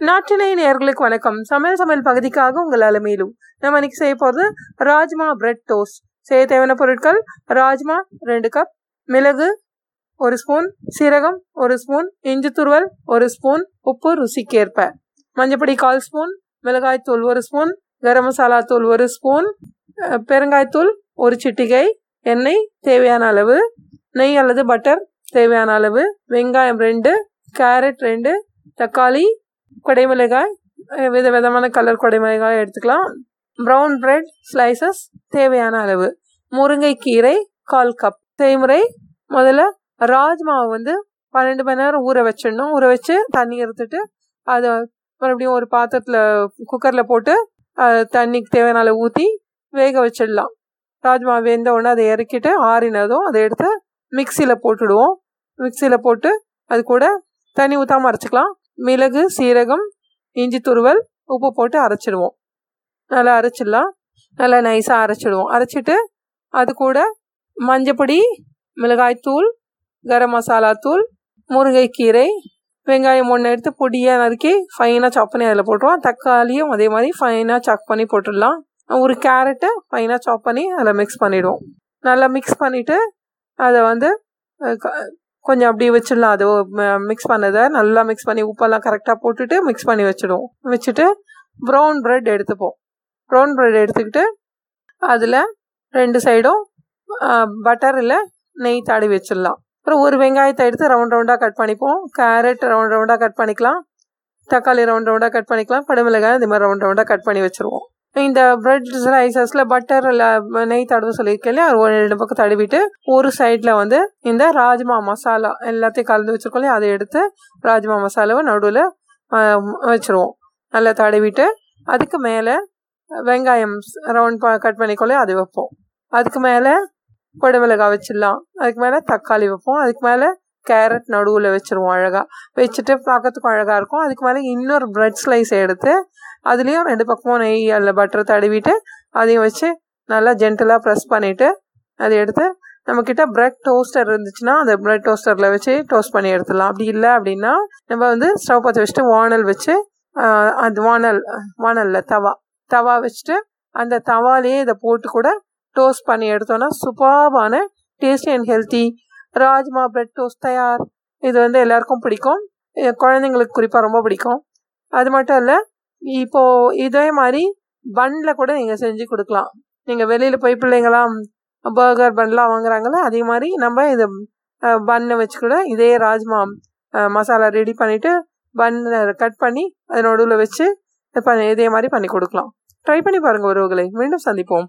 நாட்டினை நேர்களுக்கு வணக்கம். சமையல் சமையல் பகுதிக்காக உங்கள் அலமையிலும் நம்ம இன்னைக்கு செய்ய போகிறது ராஜ்மா பிரெட் டோஸ்ட் செய்ய தேவையான பொருட்கள் ராஜ்மா ரெண்டு கப் மிளகு ஒரு ஸ்பூன் சீரகம் ஒரு ஸ்பூன் இஞ்சி துருவல் ஒரு ஸ்பூன் உப்பு ருசிக்கேற்ப. மஞ்சப்பொடி கால் ஸ்பூன் மிளகாய்த்தூள் ஒரு ஸ்பூன் கரம் மசாலா தூள் ஒரு ஸ்பூன் பெருங்காய்த்தூள் ஒரு சிட்டிகை எண்ணெய் தேவையான அளவு நெய் அல்லது பட்டர் தேவையான அளவு வெங்காயம் ரெண்டு கேரட் ரெண்டு தக்காளி கொடைமிளகாய் வித விதமான கலர் கொடைமிளகாய் எடுத்துக்கலாம். ப்ரௌன் பிரெட் ஸ்லைசஸ் தேவையான அளவு. முருங்கைக்கீரை கால் கப் செய்முறை முதல்ல ராஜ்மாவை வந்து பன்னெண்டு மணி நேரம் ஊற வச்சிடணும். ஊற வச்சு தண்ணி எடுத்துட்டு அதை மறுபடியும் ஒரு பாத்திரத்தில் குக்கரில் போட்டு தண்ணிக்கு தேவையான அளவு ஊற்றி வேக வச்சிடலாம். ராஜ்மா வெந்த உடனே அதை இறக்கிட்டு ஆறினதும் அதை எடுத்து மிக்சியில் போட்டுடுவோம். மிக்சியில் போட்டு அது கூட தண்ணி ஊற்றாமல் அரைச்சிக்கலாம். மிளகு சீரகம் இஞ்சி துருவல் உப்பு போட்டு அரைச்சிடுவோம். நல்லா அரைச்சிடலாம். நல்லா நைஸாக அரைச்சிடுவோம். அரைச்சிட்டு அது கூட மஞ்சப்பொடி மிளகாய்த்தூள் கரம் மசாலா தூள் முருங்கைக்கீரை வெங்காயம் ஒன்று எடுத்து பொடியாக நறுக்கி ஃபைனாக சாப் பண்ணி அதில் போட்டுருவோம். தக்காளியும் அதே மாதிரி ஃபைனாக சாப் பண்ணி போட்டுடலாம். ஒரு கேரட்டை ஃபைனாக சாப் பண்ணி அதில் மிக்ஸ் பண்ணிவிடுவோம் நல்லா மிக்ஸ் பண்ணிவிட்டு அதை வந்து க- கொஞ்சம் அப்படி வச்சிடலாம். அது மிக்ஸ் பண்ணதை நல்லா மிக்ஸ் பண்ணி உப்பெல்லாம் கரெக்டாக போட்டுட்டு மிக்ஸ் பண்ணி வச்சிடுவோம். வச்சுட்டு ப்ரௌன் ப்ரெட் எடுத்துப்போம். ப்ரௌன் ப்ரெட் எடுத்துக்கிட்டு அதில் ரெண்டு சைடும் பட்டரில் நெய் தாடி வச்சிடலாம். அப்புறம் ஒரு வெங்காயத்தை எடுத்து ரவுண்ட் ரவுண்டாக கட் பண்ணிப்போம். கேரட் ரவுண்ட் ரவுண்டாக கட் பண்ணிக்கலாம். தக்காளி ரவுண்ட் ரவுண்டாக கட் பண்ணிக்கலாம். படுமிளகாய் இந்த மாதிரி ரவுண்ட் ரவுண்டாக கட் பண்ணி வச்சுருவோம். இந்த பிரெட் ஸ்லைசஸில் பட்டர் இல்லை நெய் தடவை சொல்லியிருக்கேன் ஒரு ரெண்டு பக்கம் தடவிட்டு ஒரு சைடில் வந்து இந்த ராஜ்மா மசாலா எல்லாத்தையும் கலந்து வச்சிருக்கோம் இல்லையா? அதை எடுத்து ராஜ்மா மசாலாவை நடுவில் வச்சுருவோம். நல்லா தடவிட்டு அதுக்கு மேலே வெங்காயம் ரவுண்ட் கட் பண்ணிக்கொள்ளே அது வைப்போம். அதுக்கு மேலே கொடை மிளகாய் வச்சிடலாம். அதுக்கு மேலே தக்காளி வைப்போம். அதுக்கு மேலே கேரட் நடுவில் வச்சுருவோம் அழகாக வச்சுட்டு பார்க்கறதுக்கும் அழகாக இருக்கும். அதுக்கு மேலே இன்னொரு பிரெட் ஸ்லைஸ் எடுத்து அதுலேயும் ரெண்டு பக்கமும் நெய் அதில் பட்டர் தடவிட்டு அதையும் வச்சு நல்லா ஜென்டலாக ப்ரெஸ் பண்ணிவிட்டு அதை எடுத்து நம்மக்கிட்ட பிரெட் டோஸ்டர் இருந்துச்சுன்னா அந்த பிரெட் டோஸ்டரில் வச்சு டோஸ்ட் பண்ணி எடுத்துடலாம். அப்படி இல்லை அப்படின்னா நம்ம வந்து ஸ்டவ் பற்ற வச்சுட்டு வானல் வச்சு அந்த அது வானல் வானலில் தவா தவா வச்சுட்டு அந்த தவாலேயே இதை போட்டு கூட டோஸ்ட் பண்ணி எடுத்தோன்னா சூப்பர்பான tasty and healthy rajma bread toast தயார். இது வந்து எல்லாருக்கும் பிடிக்கும். குழந்தைங்களுக்கு குறிப்பாக ரொம்ப பிடிக்கும். அது மட்டும் இல்லை இப்போது இதே மாதிரி பன்னில் கூட நீங்கள் செஞ்சு கொடுக்கலாம். நீங்கள் வெளியில் போய் பிள்ளைங்களாம் பர்கர் பன்லாம் வாங்குறாங்களே அதே மாதிரி நம்ம இது பன்னை வச்சு கூட இதே ராஜ்மா மசாலா ரெடி பண்ணிவிட்டு பன்னை கட் பண்ணி அது நடுவில் வச்சு பண்ணி இதே மாதிரி பண்ணி கொடுக்கலாம். ட்ரை பண்ணி பாருங்கள் உறவுகளை. மீண்டும் சந்திப்போம்.